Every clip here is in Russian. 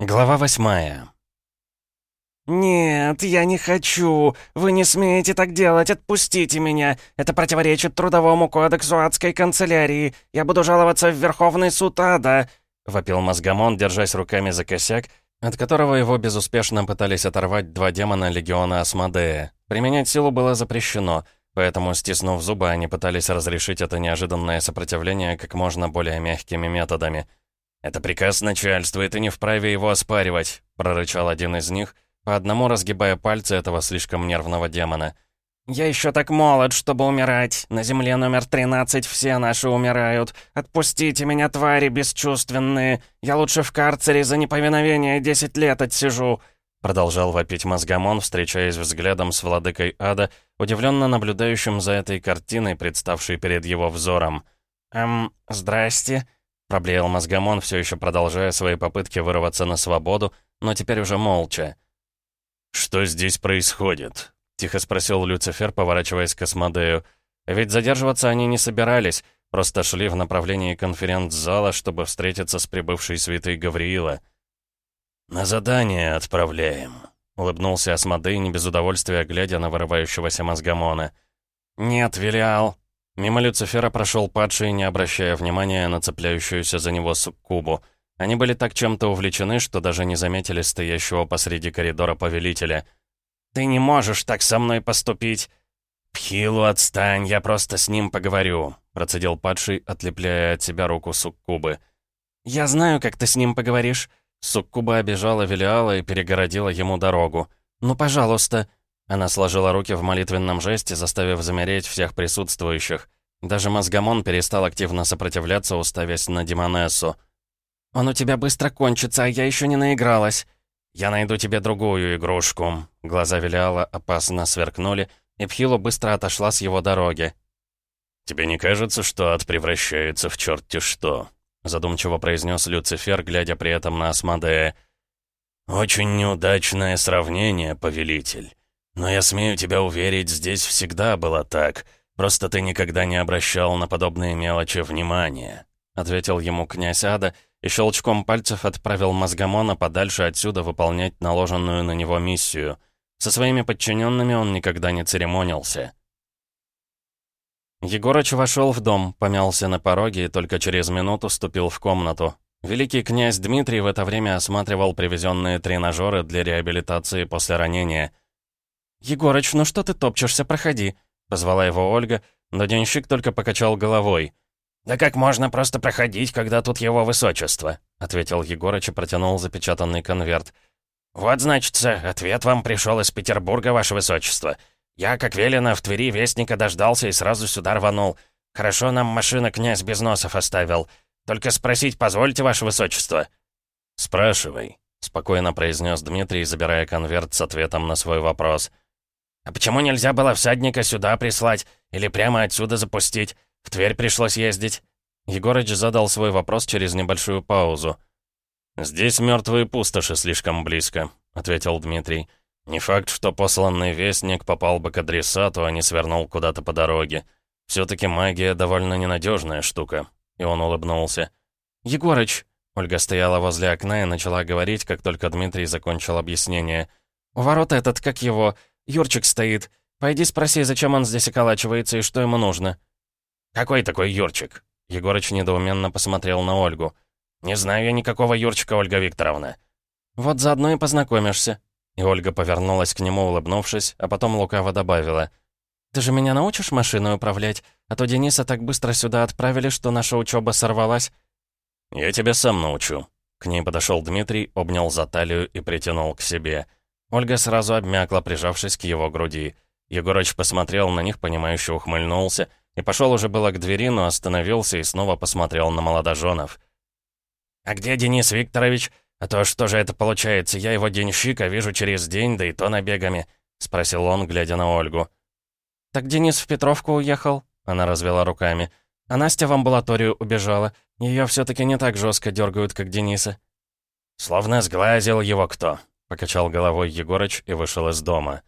Глава восьмая. «Нет, я не хочу! Вы не смеете так делать! Отпустите меня! Это противоречит Трудовому кодексу адской канцелярии! Я буду жаловаться в Верховный суд ада!» — вопил Мозгамон, держась руками за косяк, от которого его безуспешно пытались оторвать два демона Легиона Асмодея. Применять силу было запрещено, поэтому, стиснув зубы, они пытались разрешить это неожиданное сопротивление как можно более мягкими методами — «Это приказ начальства, и ты не вправе его оспаривать», — прорычал один из них, по одному разгибая пальцы этого слишком нервного демона. «Я еще так молод, чтобы умирать. На земле номер 13 все наши умирают. Отпустите меня, твари бесчувственные. Я лучше в карцере за неповиновение 10 лет отсижу». Продолжал вопить мозгомон, встречаясь взглядом с владыкой ада, удивленно наблюдающим за этой картиной, представшей перед его взором. «Эм, здрасте», Проблеял мозгомон, все еще продолжая свои попытки вырваться на свободу, но теперь уже молча. «Что здесь происходит?» — тихо спросил Люцифер, поворачиваясь к Асмодею. Ведь задерживаться они не собирались, просто шли в направлении конференц-зала, чтобы встретиться с прибывшей святой Гавриила. «На задание отправляем», — улыбнулся Асмодей, не без удовольствия глядя на вырывающегося мозгомона. «Нет, Велиал», Мимо Люцифера прошел падший, не обращая внимания на цепляющуюся за него суккубу. Они были так чем-то увлечены, что даже не заметили стоящего посреди коридора повелителя. «Ты не можешь так со мной поступить!» «Пхилу, отстань, я просто с ним поговорю», — процедил падший, отлепляя от себя руку суккубы. «Я знаю, как ты с ним поговоришь». Суккуба обижала Велиала и перегородила ему дорогу. «Ну, пожалуйста». Она сложила руки в молитвенном жесте, заставив замереть всех присутствующих. Даже Мозгамон перестал активно сопротивляться, уставясь на Демонессу. «Он у тебя быстро кончится, а я еще не наигралась». «Я найду тебе другую игрушку». Глаза Велиала опасно сверкнули, и Пхилу быстро отошла с его дороги. «Тебе не кажется, что ад превращается в черти что?» Задумчиво произнес Люцифер, глядя при этом на Асмодея. «Очень неудачное сравнение, повелитель. Но я смею тебя уверить, здесь всегда было так. Просто ты никогда не обращал на подобные мелочи внимания», — ответил ему князь Ада и щелчком пальцев отправил Мозгомона подальше отсюда выполнять наложенную на него миссию. Со своими подчиненными он никогда не церемонился. Егорыч вошел в дом, помялся на пороге и только через минуту ступил в комнату. Великий князь Дмитрий в это время осматривал привезенные тренажеры для реабилитации после ранения — «Егорыч, ну что ты топчешься, проходи», — позвала его Ольга, но денщик только покачал головой. «Да как можно просто проходить, когда тут его высочество?» — ответил Егорыч и протянул запечатанный конверт. «Вот, значится, ответ вам пришел из Петербурга, ваше высочество. Я, как велено, в Твери вестника дождался и сразу сюда рванул. Хорошо нам машина князь Безносов оставил. Только спросить позвольте, ваше высочество». «Спрашивай», — спокойно произнес Дмитрий, забирая конверт с ответом на свой вопрос. «А почему нельзя было всадника сюда прислать? Или прямо отсюда запустить? В Тверь пришлось ездить?» Егорыч задал свой вопрос через небольшую паузу. «Здесь мертвые пустоши слишком близко», — ответил Дмитрий. «Не факт, что посланный вестник попал бы к адресату, а не свернул куда-то по дороге. Все-таки магия довольно ненадежная штука». И он улыбнулся. «Егорыч!» Ольга стояла возле окна и начала говорить, как только Дмитрий закончил объяснение. «У ворот этот, как его, Юрчик стоит. Пойди спроси, зачем он здесь околачивается и что ему нужно». «Какой такой Юрчик?» Егорыч недоуменно посмотрел на Ольгу. «Не знаю я никакого Юрчика, Ольга Викторовна». «Вот заодно и познакомишься». И Ольга повернулась к нему, улыбнувшись, а потом лукаво добавила. «Ты же меня научишь машиной управлять? А то Дениса так быстро сюда отправили, что наша учеба сорвалась». «Я тебя сам научу». К ней подошел Дмитрий, обнял за талию и притянул к себе. Ольга сразу обмякла, прижавшись к его груди. Егорыч посмотрел на них, понимающе ухмыльнулся, и пошел уже было к двери, но остановился и снова посмотрел на молодоженов. «А где Денис Викторович? А то что же это получается? Я его денщика вижу через день, да и то набегами», — спросил он, глядя на Ольгу. «Так Денис в Петровку уехал?» — она развела руками. «А Настя в амбулаторию убежала. Ее все таки не так жестко дергают, как Дениса». «Словно сглазил его кто», Покачал головой Егорыч и вышел из дома.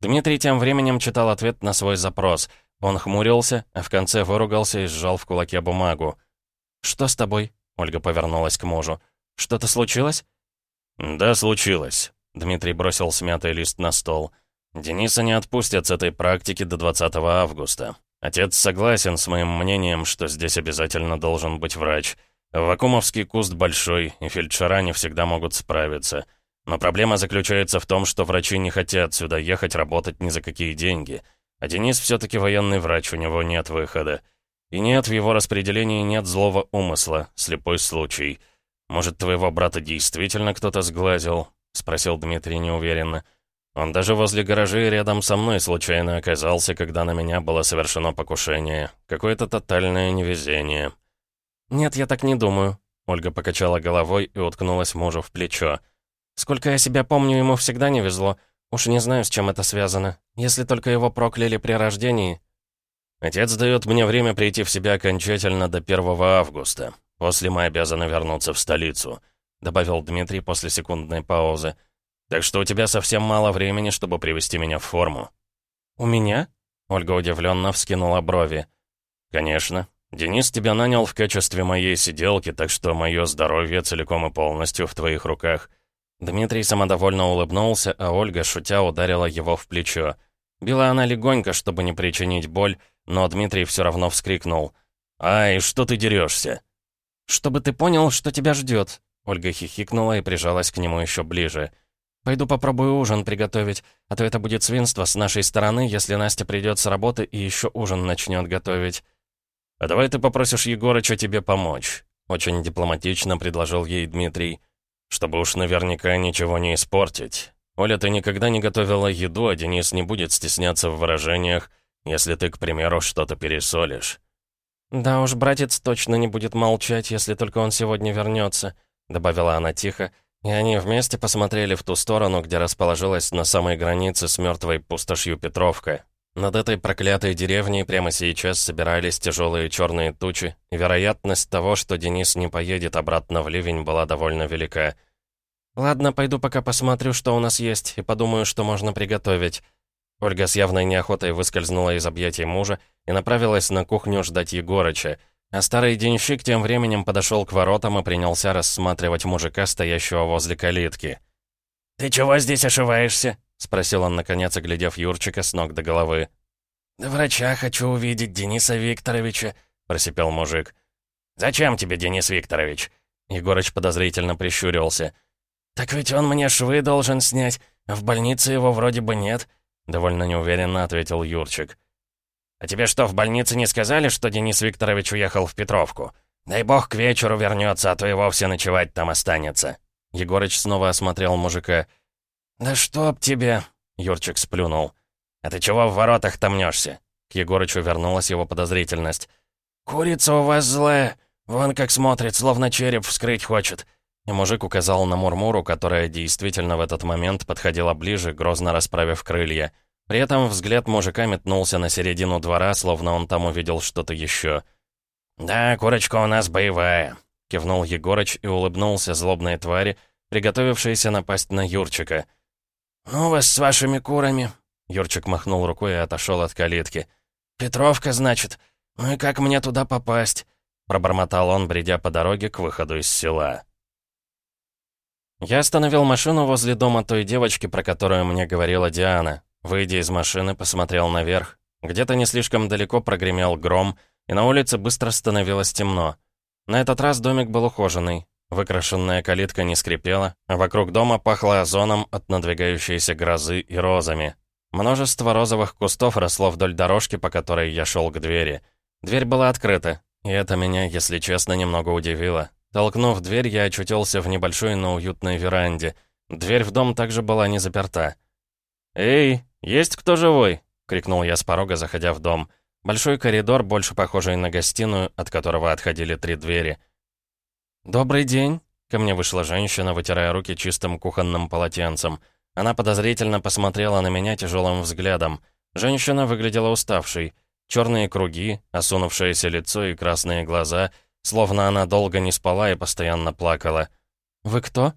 Дмитрий тем временем читал ответ на свой запрос. Он хмурился, а в конце выругался и сжал в кулаке бумагу. «Что с тобой?» — Ольга повернулась к мужу. «Что-то случилось?» «Да, случилось», — Дмитрий бросил смятый лист на стол. «Дениса не отпустят с этой практики до 20 августа. Отец согласен с моим мнением, что здесь обязательно должен быть врач. Вакумовский куст большой, и фельдшера не всегда могут справиться. Но проблема заключается в том, что врачи не хотят сюда ехать работать ни за какие деньги. А Денис все-таки военный врач, у него нет выхода. И нет, в его распределении нет злого умысла, слепой случай. Может, твоего брата действительно кто-то сглазил? Спросил Дмитрий неуверенно. Он даже возле гаражей рядом со мной случайно оказался, когда на меня было совершено покушение. Какое-то тотальное невезение. «Нет, я так не думаю», — Ольга покачала головой и уткнулась мужу в плечо. «Сколько я себя помню, ему всегда не везло. Уж не знаю, с чем это связано. Если только его прокляли при рождении». «Отец дает мне время прийти в себя окончательно до 1 августа. После мы обязаны вернуться в столицу», — добавил Дмитрий после секундной паузы. Так что у тебя совсем мало времени, чтобы привести меня в форму». «У меня?» — Ольга удивленно вскинула брови. «Конечно. Денис тебя нанял в качестве моей сиделки, так что мое здоровье целиком и полностью в твоих руках». Дмитрий самодовольно улыбнулся, а Ольга, шутя, ударила его в плечо. Била она легонько, чтобы не причинить боль, но Дмитрий все равно вскрикнул. «Ай, что ты дерешься?» «Чтобы ты понял, что тебя ждет», — Ольга хихикнула и прижалась к нему еще ближе. Пойду попробую ужин приготовить, а то это будет свинство с нашей стороны, если Настя придет с работы и еще ужин начнет готовить. «А давай ты попросишь Егорыча тебе помочь», — очень дипломатично предложил ей Дмитрий. «Чтобы уж наверняка ничего не испортить. Оля, ты никогда не готовила еду, а Денис не будет стесняться в выражениях, если ты, к примеру, что-то пересолишь». «Да уж, братец точно не будет молчать, если только он сегодня вернется», — добавила она тихо, — и они вместе посмотрели в ту сторону, где расположилась на самой границе с мертвой пустошью Петровка. Над этой проклятой деревней прямо сейчас собирались тяжелые черные тучи, и вероятность того, что Денис не поедет обратно в ливень, была довольно велика. «Ладно, пойду пока посмотрю, что у нас есть, и подумаю, что можно приготовить». Ольга с явной неохотой выскользнула из объятий мужа и направилась на кухню ждать Егорыча, а старый денщик тем временем подошел к воротам и принялся рассматривать мужика, стоящего возле калитки. «Ты чего здесь ошиваешься?» — спросил он, наконец, оглядев Юрчика с ног до головы. «Да врача хочу увидеть, Дениса Викторовича», — просипел мужик. «Зачем тебе, Денис Викторович?» Егорыч подозрительно прищурился. «Так ведь он мне швы должен снять, а в больнице его вроде бы нет», — довольно неуверенно ответил Юрчик. «А тебе что, в больнице не сказали, что Денис Викторович уехал в Петровку? Дай бог к вечеру вернется, а то и вовсе ночевать там останется». Егорыч снова осмотрел мужика. «Да чтоб тебе!» — Юрчик сплюнул. «А ты чего в воротах томнешься?» К Егорычу вернулась его подозрительность. «Курица у вас злая. Вон как смотрит, словно череп вскрыть хочет». И мужик указал на Мурмуру, которая действительно в этот момент подходила ближе, грозно расправив крылья. При этом взгляд мужика метнулся на середину двора, словно он там увидел что-то еще. «Да, курочка у нас боевая», — кивнул Егорыч и улыбнулся злобной твари, приготовившейся напасть на Юрчика. «Ну вас с вашими курами», — Юрчик махнул рукой и отошел от калитки. «Петровка, значит? Ну и как мне туда попасть?» Пробормотал он, бредя по дороге к выходу из села. Я остановил машину возле дома той девочки, про которую мне говорила Диана. Выйдя из машины, посмотрел наверх. Где-то не слишком далеко прогремел гром, и на улице быстро становилось темно. На этот раз домик был ухоженный. Выкрашенная калитка не скрипела, а вокруг дома пахло озоном от надвигающейся грозы и розами. Множество розовых кустов росло вдоль дорожки, по которой я шел к двери. Дверь была открыта, и это меня, если честно, немного удивило. Толкнув дверь, я очутился в небольшой, но уютной веранде. Дверь в дом также была не заперта. «Эй, есть кто живой?» — крикнул я с порога, заходя в дом. Большой коридор, больше похожий на гостиную, от которого отходили три двери. «Добрый день!» — ко мне вышла женщина, вытирая руки чистым кухонным полотенцем. Она подозрительно посмотрела на меня тяжелым взглядом. Женщина выглядела уставшей. Черные круги, осунувшееся лицо и красные глаза, словно она долго не спала и постоянно плакала. «Вы кто?»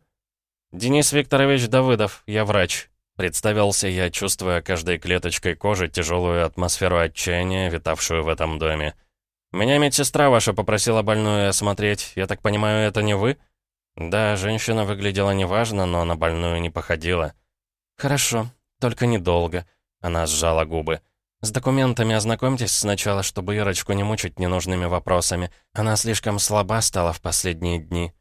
«Денис Викторович Давыдов, я врач», Представился я, чувствуя каждой клеточкой кожи тяжелую атмосферу отчаяния, витавшую в этом доме. «Меня медсестра ваша попросила больную осмотреть. Я так понимаю, это не вы?» Да, женщина выглядела неважно, но на больную не походила. «Хорошо, только недолго», — она сжала губы. «С документами ознакомьтесь сначала, чтобы Ирочку не мучить ненужными вопросами. Она слишком слаба стала в последние дни».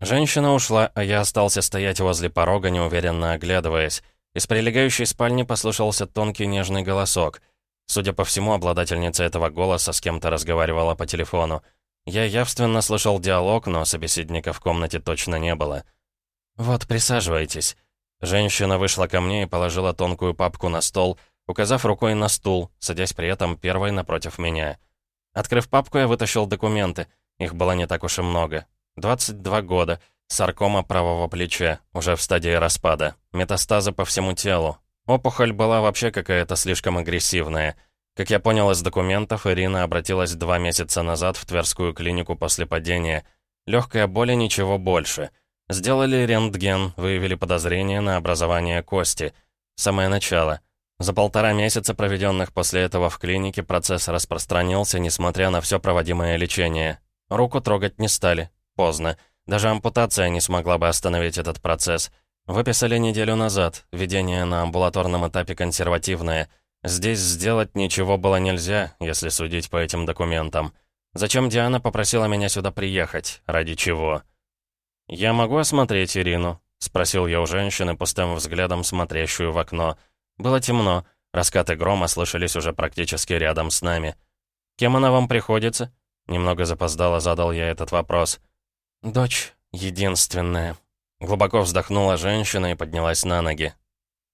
Женщина ушла, а я остался стоять возле порога, неуверенно оглядываясь. Из прилегающей спальни послышался тонкий нежный голосок. Судя по всему, обладательница этого голоса с кем-то разговаривала по телефону. Я явственно слышал диалог, но собеседника в комнате точно не было. «Вот, присаживайтесь». Женщина вышла ко мне и положила тонкую папку на стол, указав рукой на стул, садясь при этом первой напротив меня. Открыв папку, я вытащил документы. Их было не так уж и много. 22 года. Саркома правого плеча, уже в стадии распада. Метастазы по всему телу. Опухоль была вообще какая-то слишком агрессивная. Как я понял из документов, Ирина обратилась два месяца назад в Тверскую клинику после падения. Легкая боль и ничего больше. Сделали рентген, выявили подозрение на образование кости. Самое начало. За полтора месяца, проведенных после этого в клинике, процесс распространился, несмотря на все проводимое лечение. Руку трогать не стали. Поздно. Даже ампутация не смогла бы остановить этот процесс. Выписали неделю назад. Ведение на амбулаторном этапе консервативное. Здесь сделать ничего было нельзя, если судить по этим документам. Зачем Диана попросила меня сюда приехать? Ради чего? «Я могу осмотреть Ирину?» — спросил я у женщины, пустым взглядом смотрящую в окно. Было темно. Раскаты грома слышались уже практически рядом с нами. «Кем она вам приходится?» Немного запоздало задал я этот вопрос. «Дочь единственная». Глубоко вздохнула женщина и поднялась на ноги.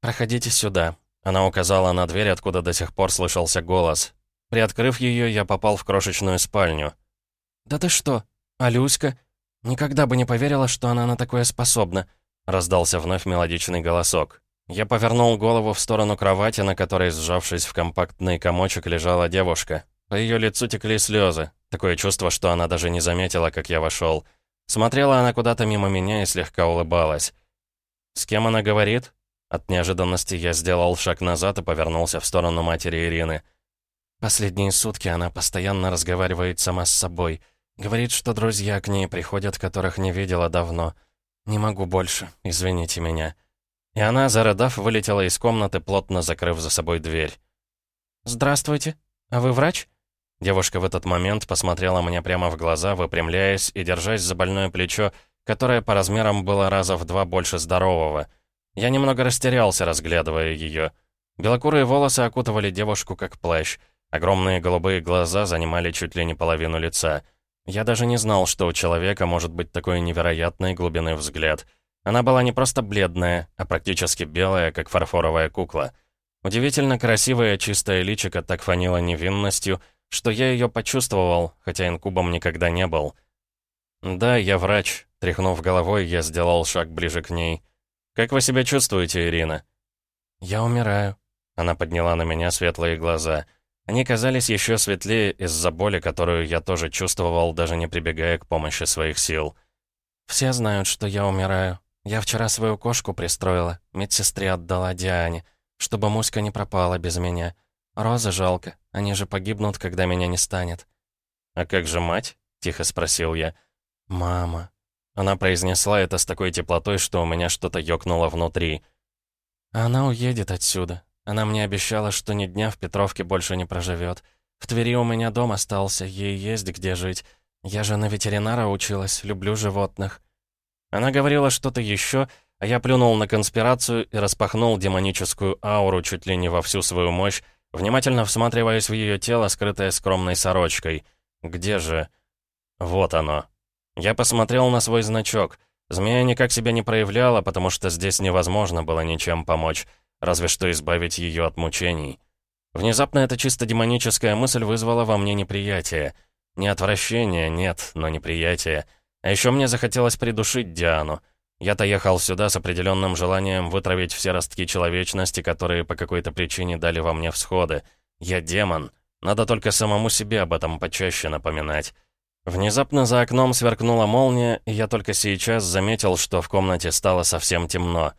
«Проходите сюда». Она указала на дверь, откуда до сих пор слышался голос. Приоткрыв ее, я попал в крошечную спальню. «Да ты что, Алюська? Никогда бы не поверила, что она на такое способна», раздался вновь мелодичный голосок. Я повернул голову в сторону кровати, на которой, сжавшись в компактный комочек, лежала девушка. По ее лицу текли слезы. Такое чувство, что она даже не заметила, как я вошел. Смотрела она куда-то мимо меня и слегка улыбалась. «С кем она говорит?» От неожиданности я сделал шаг назад и повернулся в сторону матери Ирины. Последние сутки она постоянно разговаривает сама с собой. Говорит, что друзья к ней приходят, которых не видела давно. Не могу больше, извините меня. И она, зарыдав, вылетела из комнаты, плотно закрыв за собой дверь. «Здравствуйте. А вы врач?» Девушка в этот момент посмотрела мне прямо в глаза, выпрямляясь и держась за больное плечо, которое по размерам было раза в два больше здорового. Я немного растерялся, разглядывая ее. Белокурые волосы окутывали девушку как плащ. Огромные голубые глаза занимали чуть ли не половину лица. Я даже не знал, что у человека может быть такой невероятной глубины взгляд. Она была не просто бледная, а практически белая, как фарфоровая кукла. Удивительно красивое чистое личико так фанило невинностью, что я ее почувствовал, хотя инкубом никогда не был. «Да, я врач», — тряхнув головой, я сделал шаг ближе к ней. «Как вы себя чувствуете, Ирина?» «Я умираю», — она подняла на меня светлые глаза. Они казались еще светлее из-за боли, которую я тоже чувствовал, даже не прибегая к помощи своих сил. «Все знают, что я умираю. Я вчера свою кошку пристроила, медсестре отдала Диане, чтобы Муська не пропала без меня. Розы жалко, они же погибнут, когда меня не станет». «А как же мать?» — тихо спросил я. «Мама». Она произнесла это с такой теплотой, что у меня что-то ёкнуло внутри. «Она уедет отсюда. Она мне обещала, что ни дня в Петровке больше не проживет. В Твери у меня дом остался, ей есть где жить. Я же на ветеринара училась, люблю животных». Она говорила что-то еще, а я плюнул на конспирацию и распахнул демоническую ауру чуть ли не во всю свою мощь, внимательно всматриваясь в ее тело, скрытое скромной сорочкой. Где же... Вот оно. Я посмотрел на свой значок. Змея никак себя не проявляла, потому что здесь невозможно было ничем помочь, разве что избавить ее от мучений. Внезапно эта чисто демоническая мысль вызвала во мне неприятие. Не отвращение, нет, но неприятие. А еще мне захотелось придушить Диану. Я-то ехал сюда с определенным желанием вытравить все ростки человечности, которые по какой-то причине дали во мне всходы. Я демон. Надо только самому себе об этом почаще напоминать. Внезапно за окном сверкнула молния, и я только сейчас заметил, что в комнате стало совсем темно.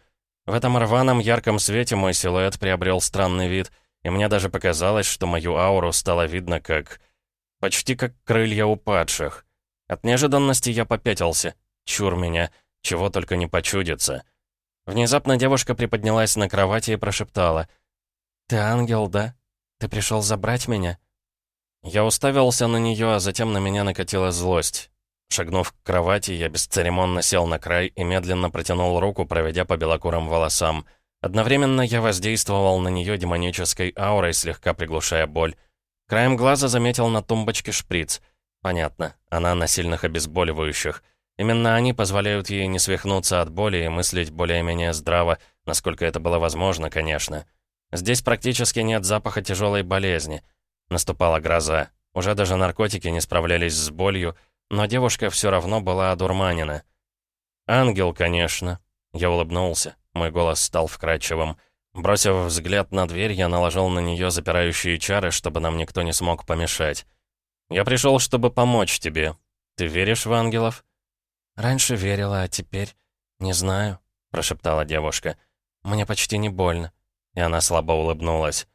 В этом рваном ярком свете мой силуэт приобрел странный вид, и мне даже показалось, что мою ауру стало видно как... почти как крылья упадших. От неожиданности я попятился. Чур меня, чего только не почудится. Внезапно девушка приподнялась на кровати и прошептала. «Ты ангел, да? Ты пришел забрать меня?» Я уставился на нее, а затем на меня накатила злость. Шагнув к кровати, я бесцеремонно сел на край и медленно протянул руку, проведя по белокурым волосам. Одновременно я воздействовал на нее демонической аурой, слегка приглушая боль. Краем глаза заметил на тумбочке шприц. Понятно, она на сильных обезболивающих. Именно они позволяют ей не свихнуться от боли и мыслить более-менее здраво, насколько это было возможно, конечно. Здесь практически нет запаха тяжелой болезни. Наступала гроза. Уже даже наркотики не справлялись с болью, но девушка все равно была одурманена. «Ангел, конечно». Я улыбнулся. Мой голос стал вкрадчивым. Бросив взгляд на дверь, я наложил на нее запирающие чары, чтобы нам никто не смог помешать. «Я пришел, чтобы помочь тебе. Ты веришь в ангелов?» «Раньше верила, а теперь не знаю», — прошептала девушка. «Мне почти не больно». И она слабо улыбнулась.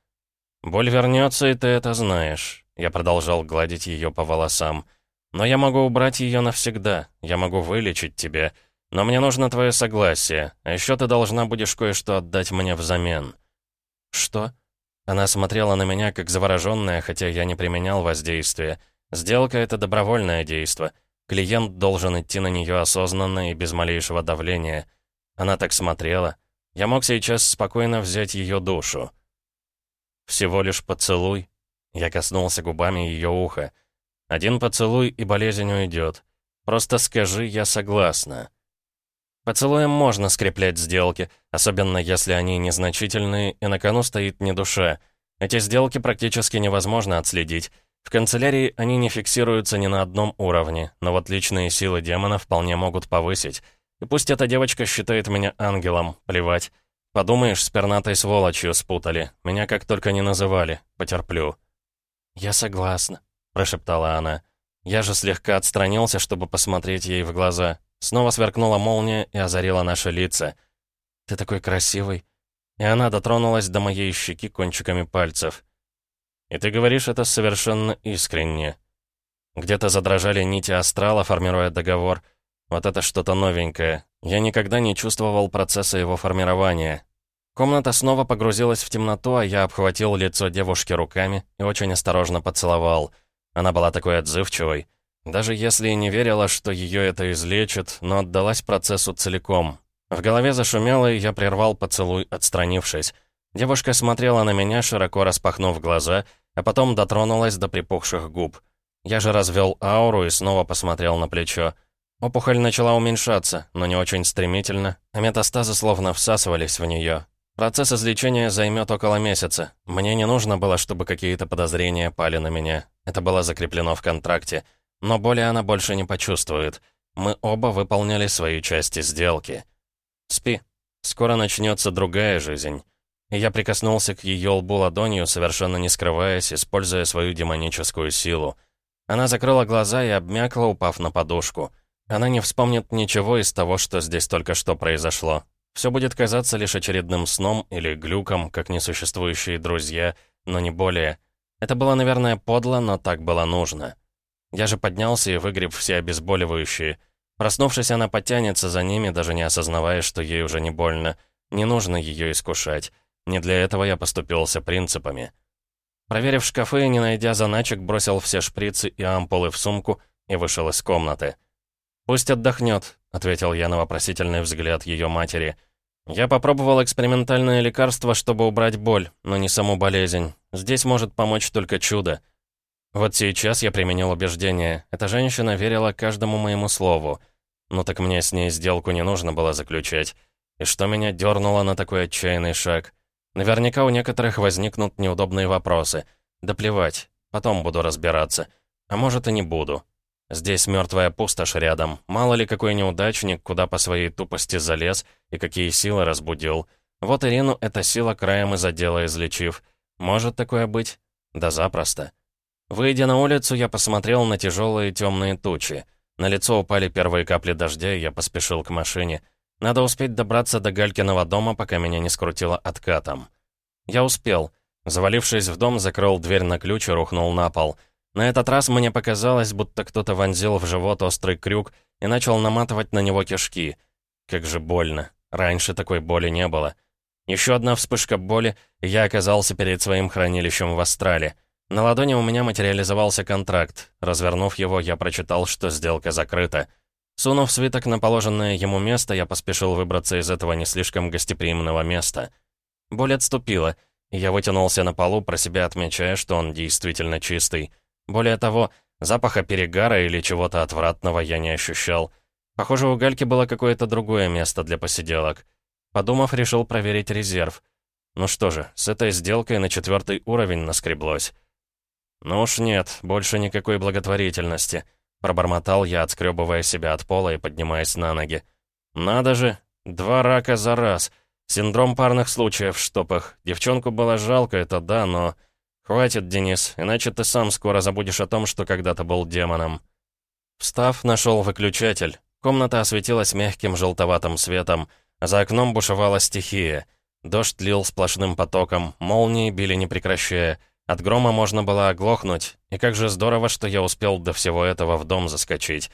«Боль вернется, и ты это знаешь». Я продолжал гладить ее по волосам. «Но я могу убрать ее навсегда. Я могу вылечить тебя. Но мне нужно твое согласие. А еще ты должна будешь кое-что отдать мне взамен». «Что?» Она смотрела на меня как завороженная, хотя я не применял воздействия. Сделка — это добровольное действие. Клиент должен идти на нее осознанно и без малейшего давления. Она так смотрела. Я мог сейчас спокойно взять ее душу. Всего лишь поцелуй. Я коснулся губами ее уха. Один поцелуй, и болезнь уйдет. Просто скажи «я согласна». Поцелуем можно скреплять сделки, особенно если они незначительные, и на кону стоит не душа. Эти сделки практически невозможно отследить. В канцелярии они не фиксируются ни на одном уровне, но вот личные силы демона вполне могут повысить. И пусть эта девочка считает меня ангелом, плевать. Подумаешь, с пернатой сволочью спутали. Меня как только не называли. Потерплю. «Я согласна», — прошептала она. Я же слегка отстранился, чтобы посмотреть ей в глаза. Снова сверкнула молния и озарила наши лица. «Ты такой красивый». И она дотронулась до моей щеки кончиками пальцев. И ты говоришь это совершенно искренне. Где-то задрожали нити астрала, формируя договор. Вот это что-то новенькое. Я никогда не чувствовал процесса его формирования. Комната снова погрузилась в темноту, а я обхватил лицо девушки руками и очень осторожно поцеловал. Она была такой отзывчивой. Даже если и не верила, что ее это излечит, но отдалась процессу целиком. В голове зашумело, и я прервал поцелуй, отстранившись. Девушка смотрела на меня, широко распахнув глаза, а потом дотронулась до припухших губ. Я же развел ауру и снова посмотрел на плечо. Опухоль начала уменьшаться, но не очень стремительно, а метастазы словно всасывались в нее. Процесс излечения займет около месяца. Мне не нужно было, чтобы какие-то подозрения пали на меня. Это было закреплено в контракте. Но боли она больше не почувствует. Мы оба выполняли свои части сделки. Спи. Скоро начнется другая жизнь я прикоснулся к ее лбу ладонью, совершенно не скрываясь, используя свою демоническую силу. Она закрыла глаза и обмякла, упав на подушку. Она не вспомнит ничего из того, что здесь только что произошло. Все будет казаться лишь очередным сном или глюком, как несуществующие друзья, но не более. Это было, наверное, подло, но так было нужно. Я же поднялся и выгреб все обезболивающие. Проснувшись, она потянется за ними, даже не осознавая, что ей уже не больно. Не нужно ее искушать. Не для этого я поступился принципами. Проверив шкафы и не найдя заначек, бросил все шприцы и ампулы в сумку и вышел из комнаты. «Пусть отдохнет», — ответил я на вопросительный взгляд ее матери. «Я попробовал экспериментальное лекарство, чтобы убрать боль, но не саму болезнь. Здесь может помочь только чудо». Вот сейчас я применил убеждение. Эта женщина верила каждому моему слову. Ну так мне с ней сделку не нужно было заключать. И что меня дернуло на такой отчаянный шаг? Наверняка у некоторых возникнут неудобные вопросы. Да плевать, потом буду разбираться. А может и не буду. Здесь мертвая пустошь рядом. Мало ли какой неудачник, куда по своей тупости залез и какие силы разбудил. Вот Ирину эта сила краем и задела, излечив. Может такое быть? Да запросто. Выйдя на улицу, я посмотрел на тяжелые темные тучи. На лицо упали первые капли дождя, и я поспешил к машине. Надо успеть добраться до Галькиного дома, пока меня не скрутило откатом. Я успел. Завалившись в дом, закрыл дверь на ключ и рухнул на пол. На этот раз мне показалось, будто кто-то вонзил в живот острый крюк, и начал наматывать на него кишки. Как же больно. Раньше такой боли не было. Еще одна вспышка боли, и я оказался перед своим хранилищем в Астрале. На ладони у меня материализовался контракт. Развернув его, я прочитал, что сделка закрыта. Сунув свиток на положенное ему место, я поспешил выбраться из этого не слишком гостеприимного места. Боль отступила, и я вытянулся на полу, про себя отмечая, что он действительно чистый. Более того, запаха перегара или чего-то отвратного я не ощущал. Похоже, у Гальки было какое-то другое место для посиделок. Подумав, решил проверить резерв. Ну что же, с этой сделкой на четвертый уровень наскреблось. Ну уж нет, больше никакой благотворительности. Пробормотал я, отскребывая себя от пола и поднимаясь на ноги. «Надо же! Два рака за раз! Синдром парных случаев, чтоб их. Девчонку было жалко, это да, но... Хватит, Денис, иначе ты сам скоро забудешь о том, что когда-то был демоном». Встав, нашел выключатель. Комната осветилась мягким желтоватым светом. За окном бушевала стихия. Дождь лил сплошным потоком, молнии били не прекращая. От грома можно было оглохнуть, и как же здорово, что я успел до всего этого в дом заскочить.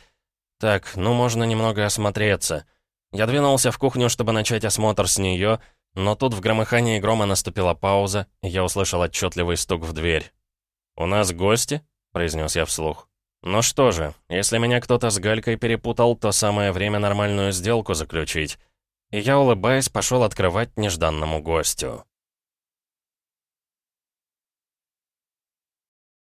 Так, ну можно немного осмотреться. Я двинулся в кухню, чтобы начать осмотр с нее, но тут в громыхании грома наступила пауза, и я услышал отчетливый стук в дверь. «У нас гости?» — произнес я вслух. «Ну что же, если меня кто-то с Галькой перепутал, то самое время нормальную сделку заключить». И я, улыбаясь, пошел открывать нежданному гостю.